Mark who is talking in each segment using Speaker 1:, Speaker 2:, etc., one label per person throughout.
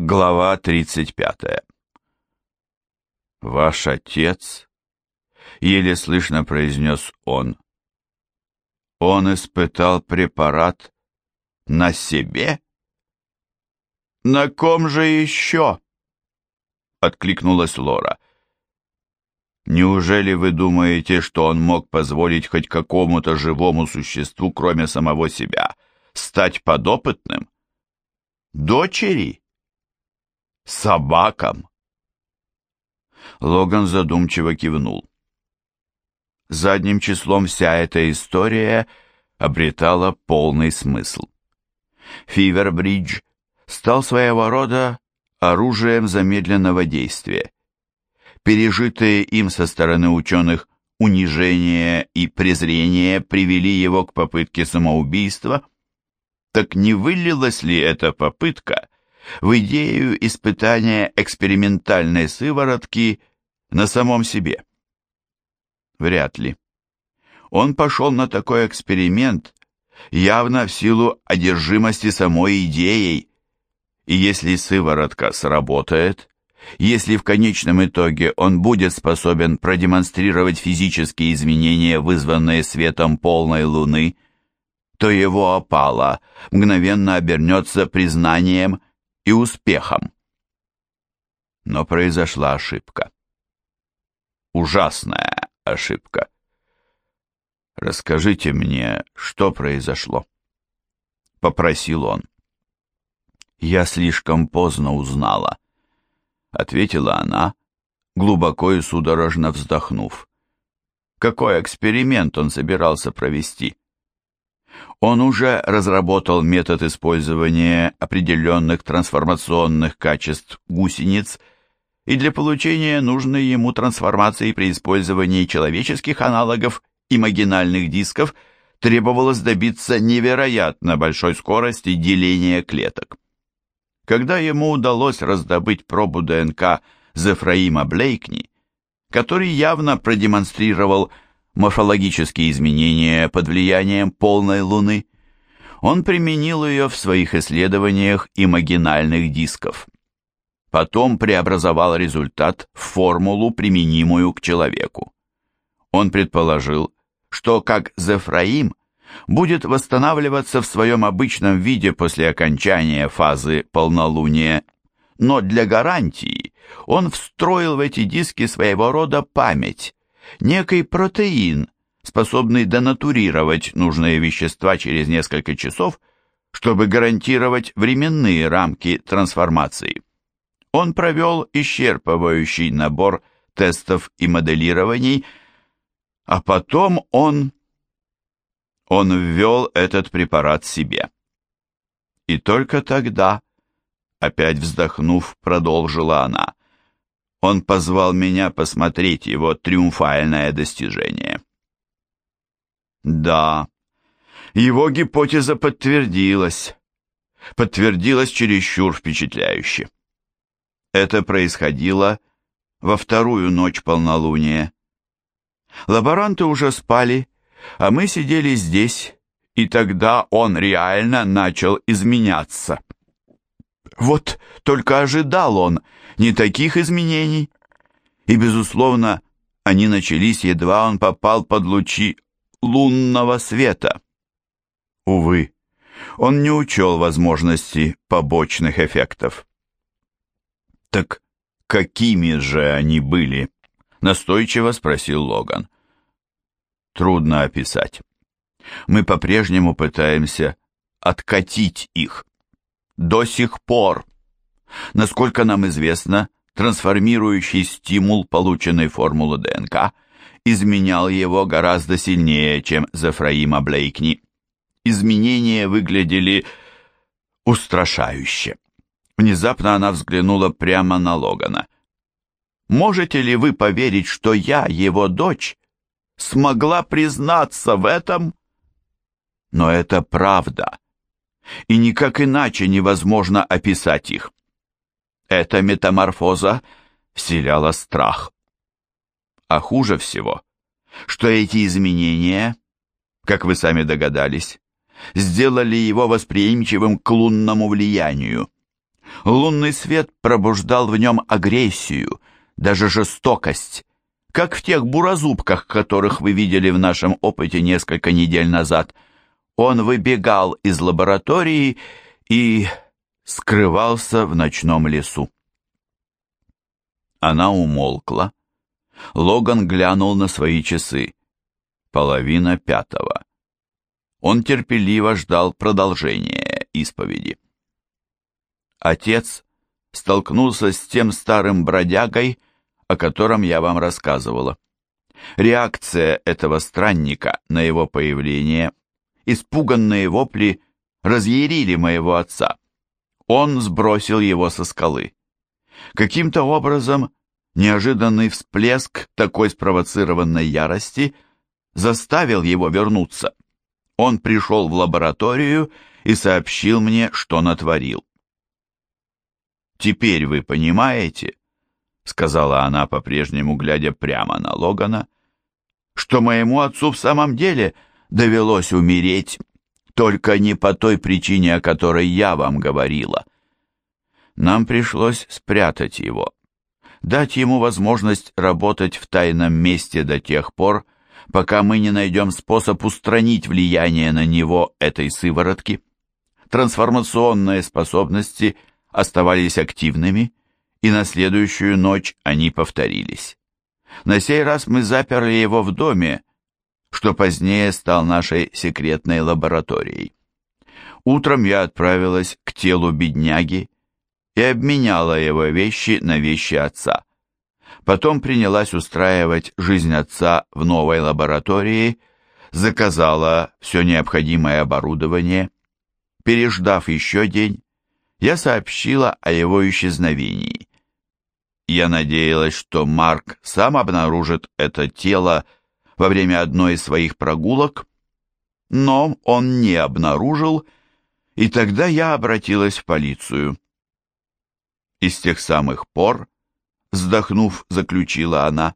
Speaker 1: Глава 35. «Ваш отец?» — еле слышно произнес он. «Он испытал препарат на себе?» «На ком же еще?» — откликнулась Лора. «Неужели вы думаете, что он мог позволить хоть какому-то живому существу, кроме самого себя, стать подопытным? Дочери? Собакам?» Логан задумчиво кивнул. Задним числом вся эта история обретала полный смысл. Фивербридж стал своего рода оружием замедленного действия. Пережитые им со стороны ученых унижение и презрение привели его к попытке самоубийства, так не вылилась ли эта попытка в идею испытания экспериментальной сыворотки на самом себе? Вряд ли. Он пошел на такой эксперимент явно в силу одержимости самой идеей, и если сыворотка сработает, если в конечном итоге он будет способен продемонстрировать физические изменения, вызванные светом полной луны, то его опала мгновенно обернется признанием и успехом. Но произошла ошибка. Ужасная ошибка. «Расскажите мне, что произошло?» — попросил он. «Я слишком поздно узнала», — ответила она, глубоко и судорожно вздохнув. Какой эксперимент он собирался провести? Он уже разработал метод использования определенных трансформационных качеств гусениц и для получения нужной ему трансформации при использовании человеческих аналогов имагинальных дисков требовалось добиться невероятно большой скорости деления клеток. Когда ему удалось раздобыть пробу ДНК Зефраима Блейкни, который явно продемонстрировал морфологические изменения под влиянием полной Луны, он применил ее в своих исследованиях имагинальных дисков. Потом преобразовал результат в формулу, применимую к человеку. Он предположил, что, как Зефраим, будет восстанавливаться в своем обычном виде после окончания фазы полнолуния, но для гарантии он встроил в эти диски своего рода память, некий протеин, способный денатурировать нужные вещества через несколько часов, чтобы гарантировать временные рамки трансформации. Он провел исчерпывающий набор тестов и моделирований, а потом он... Он ввел этот препарат себе. И только тогда, опять вздохнув, продолжила она, он позвал меня посмотреть его триумфальное достижение. Да, его гипотеза подтвердилась. Подтвердилась чересчур впечатляюще. Это происходило во вторую ночь полнолуния. Лаборанты уже спали, а мы сидели здесь, и тогда он реально начал изменяться. Вот только ожидал он не таких изменений. И, безусловно, они начались, едва он попал под лучи лунного света. Увы, он не учел возможности побочных эффектов. «Так какими же они были?» — настойчиво спросил Логан. «Трудно описать. Мы по-прежнему пытаемся откатить их. До сих пор, насколько нам известно, трансформирующий стимул полученной формулы ДНК изменял его гораздо сильнее, чем Зефраима Блейкни. Изменения выглядели устрашающе. Внезапно она взглянула прямо на Логана. «Можете ли вы поверить, что я, его дочь, смогла признаться в этом?» «Но это правда и никак иначе невозможно описать их. Эта метаморфоза вселяла страх. А хуже всего, что эти изменения, как вы сами догадались, сделали его восприимчивым к лунному влиянию. Лунный свет пробуждал в нем агрессию, даже жестокость, как в тех буразубках, которых вы видели в нашем опыте несколько недель назад. Он выбегал из лаборатории и скрывался в ночном лесу. Она умолкла. Логан глянул на свои часы. Половина пятого. Он терпеливо ждал продолжения исповеди. Отец столкнулся с тем старым бродягой, о котором я вам рассказывала. Реакция этого странника на его появление, испуганные вопли, разъярили моего отца. Он сбросил его со скалы. Каким-то образом неожиданный всплеск такой спровоцированной ярости заставил его вернуться. Он пришел в лабораторию и сообщил мне, что натворил. «Теперь вы понимаете, — сказала она, по-прежнему глядя прямо на Логана, — что моему отцу в самом деле довелось умереть, только не по той причине, о которой я вам говорила. Нам пришлось спрятать его, дать ему возможность работать в тайном месте до тех пор, пока мы не найдем способ устранить влияние на него этой сыворотки. Трансформационные способности — оставались активными, и на следующую ночь они повторились. На сей раз мы заперли его в доме, что позднее стал нашей секретной лабораторией. Утром я отправилась к телу бедняги и обменяла его вещи на вещи отца. Потом принялась устраивать жизнь отца в новой лаборатории, заказала все необходимое оборудование. Переждав еще день, я сообщила о его исчезновении. Я надеялась, что Марк сам обнаружит это тело во время одной из своих прогулок, но он не обнаружил, и тогда я обратилась в полицию. И с тех самых пор, вздохнув, заключила она,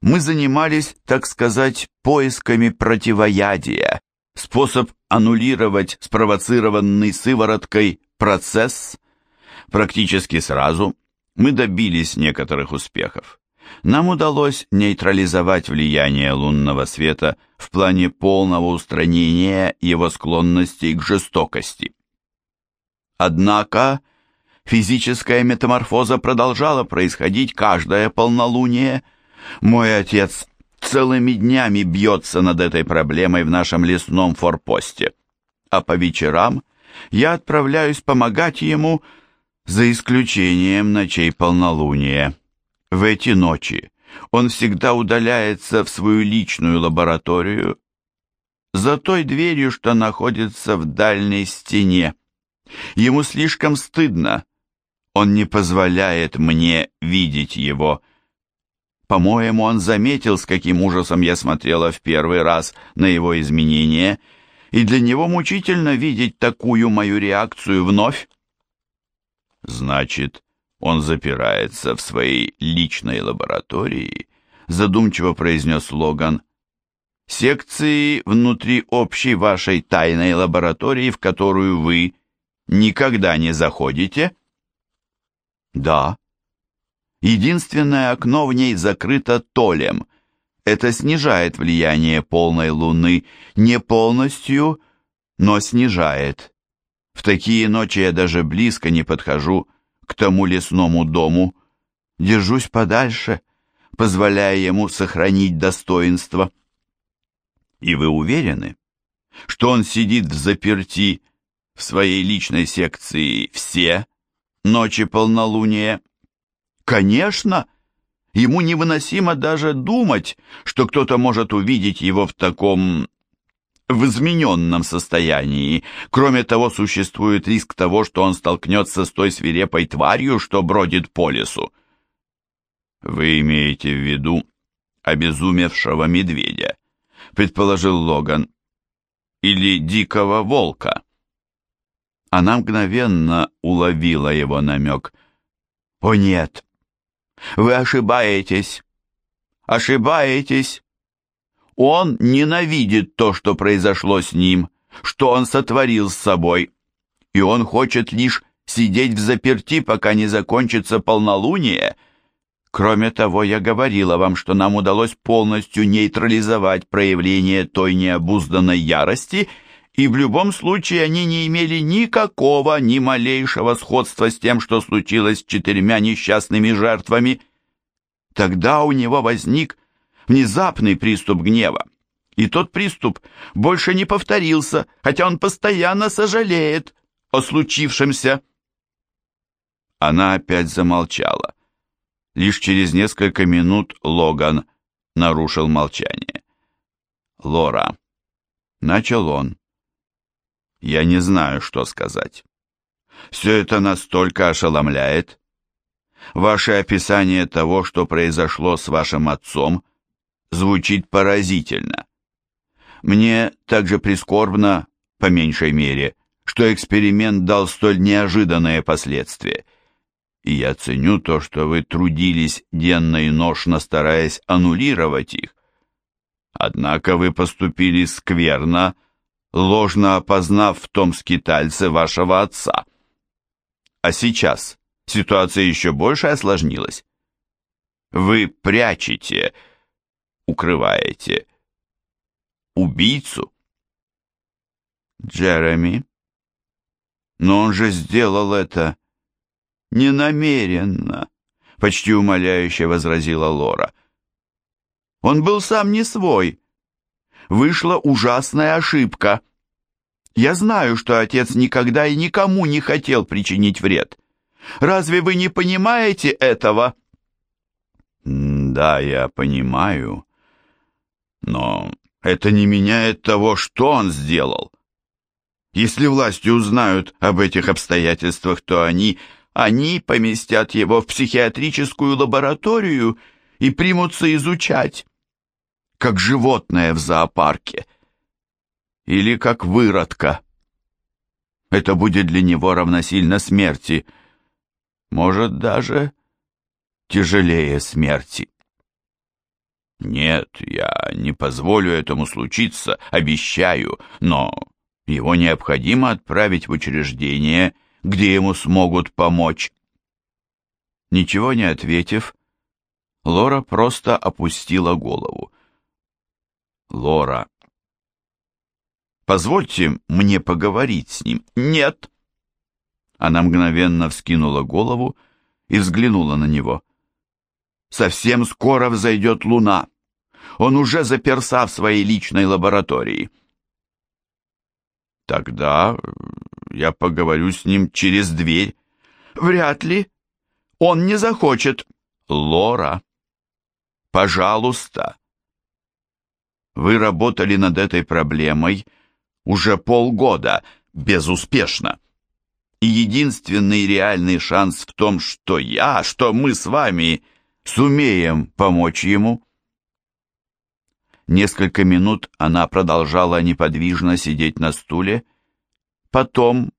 Speaker 1: мы занимались, так сказать, поисками противоядия, способ аннулировать спровоцированный сывороткой процесс. Практически сразу мы добились некоторых успехов. Нам удалось нейтрализовать влияние лунного света в плане полного устранения его склонностей к жестокости. Однако физическая метаморфоза продолжала происходить каждое полнолуние. Мой отец целыми днями бьется над этой проблемой в нашем лесном форпосте, а по вечерам я отправляюсь помогать ему, за исключением ночей полнолуния. В эти ночи он всегда удаляется в свою личную лабораторию за той дверью, что находится в дальней стене. Ему слишком стыдно. Он не позволяет мне видеть его. По-моему, он заметил, с каким ужасом я смотрела в первый раз на его изменения — и для него мучительно видеть такую мою реакцию вновь. Значит, он запирается в своей личной лаборатории, задумчиво произнес Логан. Секции внутри общей вашей тайной лаборатории, в которую вы никогда не заходите? Да. Единственное окно в ней закрыто толем — это снижает влияние полной луны, не полностью, но снижает. В такие ночи я даже близко не подхожу к тому лесному дому, держусь подальше, позволяя ему сохранить достоинство. И вы уверены, что он сидит в заперти в своей личной секции все ночи полнолуния? Конечно! Ему невыносимо даже думать, что кто-то может увидеть его в таком... в измененном состоянии. Кроме того, существует риск того, что он столкнется с той свирепой тварью, что бродит по лесу. «Вы имеете в виду обезумевшего медведя», — предположил Логан. «Или дикого волка». Она мгновенно уловила его намек. «О нет, вы ошибаетесь. Ошибаетесь. Он ненавидит то, что произошло с ним, что он сотворил с собой, и он хочет лишь сидеть в заперти, пока не закончится полнолуние. Кроме того, я говорила вам, что нам удалось полностью нейтрализовать проявление той необузданной ярости, и в любом случае они не имели никакого, ни малейшего сходства с тем, что случилось с четырьмя несчастными жертвами. Тогда у него возник внезапный приступ гнева. И тот приступ больше не повторился, хотя он постоянно сожалеет о случившемся. Она опять замолчала. Лишь через несколько минут Логан нарушил молчание. «Лора», — начал он, — «я не знаю, что сказать. Все это настолько ошеломляет. Ваше описание того, что произошло с вашим отцом, звучит поразительно. Мне также прискорбно, по меньшей мере, что эксперимент дал столь неожиданные последствия. И я ценю то, что вы трудились денно и ношно, стараясь аннулировать их. Однако вы поступили скверно, ложно опознав в том скитальце вашего отца. А сейчас ситуация еще больше осложнилась. Вы прячете, укрываете убийцу. Джереми. Но он же сделал это ненамеренно, почти умоляюще возразила Лора. Он был сам не свой. Вышла ужасная ошибка. Я знаю, что отец никогда и никому не хотел причинить вред. Разве вы не понимаете этого? Да, я понимаю. Но это не меняет того, что он сделал. Если власти узнают об этих обстоятельствах, то они, они поместят его в психиатрическую лабораторию и примутся изучать, как животное в зоопарке или как выродка. Это будет для него равносильно смерти, может, даже тяжелее смерти. Нет, я не позволю этому случиться, обещаю, но его необходимо отправить в учреждение, где ему смогут помочь. Ничего не ответив, Лора просто опустила голову. Лора, позвольте мне поговорить с ним. Нет. Она мгновенно вскинула голову и взглянула на него. Совсем скоро взойдет луна. Он уже заперся в своей личной лаборатории. Тогда я поговорю с ним через дверь. Вряд ли. Он не захочет. Лора, пожалуйста. Вы работали над этой проблемой уже полгода, безуспешно. И единственный реальный шанс в том, что я, что мы с вами сумеем помочь ему. Несколько минут она продолжала неподвижно сидеть на стуле. Потом,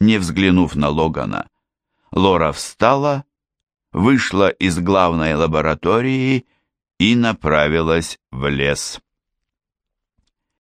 Speaker 1: не взглянув на Логана, Лора встала, вышла из главной лаборатории и направилась в лес.